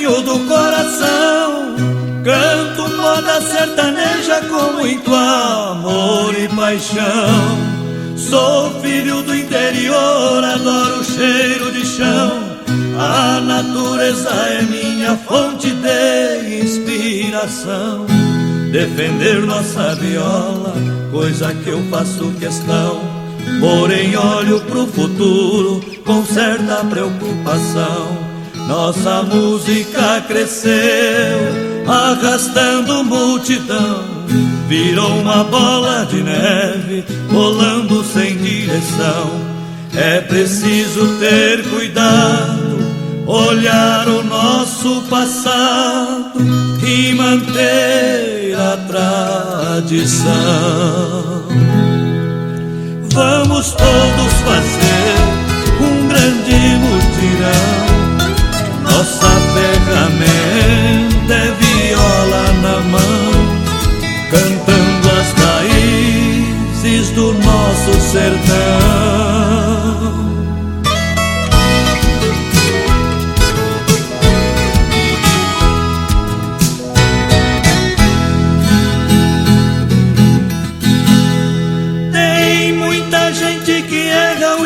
sonho do coração. Canto moda sertaneja com muito amor e paixão. Sou filho do interior, adoro o cheiro de chão. A natureza é minha fonte de inspiração. Defender nossa viola, coisa que eu faço questão. Porém, olho pro futuro com certa preocupação. Nossa música cresceu, arrastando multidão. Virou uma bola de neve, rolando sem direção. É preciso ter cuidado, olhar o nosso passado e manter a tradição. Vamos todos fazer um grande mutirão. Nossa ferramenta é viola na mão, cantando as raízes do nosso sertão.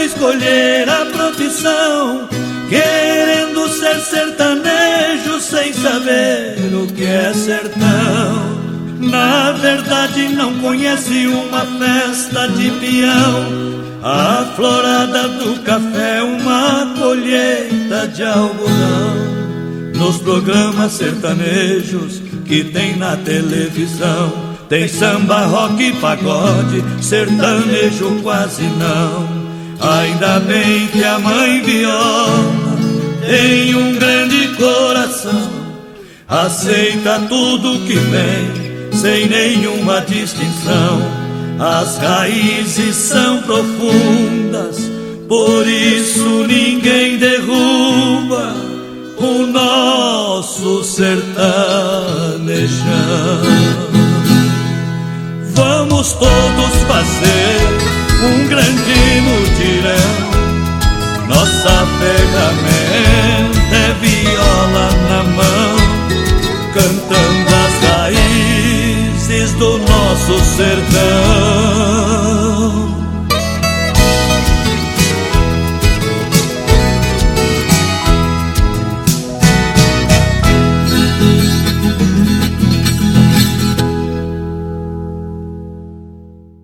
Escolher a profissão, querendo ser sertanejo sem saber o que é sertão. Na verdade, não conhece uma festa de peão. A florada do café, uma colheita de algodão. Nos programas sertanejos que tem na televisão, tem samba, rock, pagode, sertanejo quase não. Ainda bem que a mãe viola tem um grande coração, aceita tudo que vem sem nenhuma distinção. As raízes são profundas, por isso ninguém derruba o nosso sertanejão. Vamos todos fazer nosso sertão.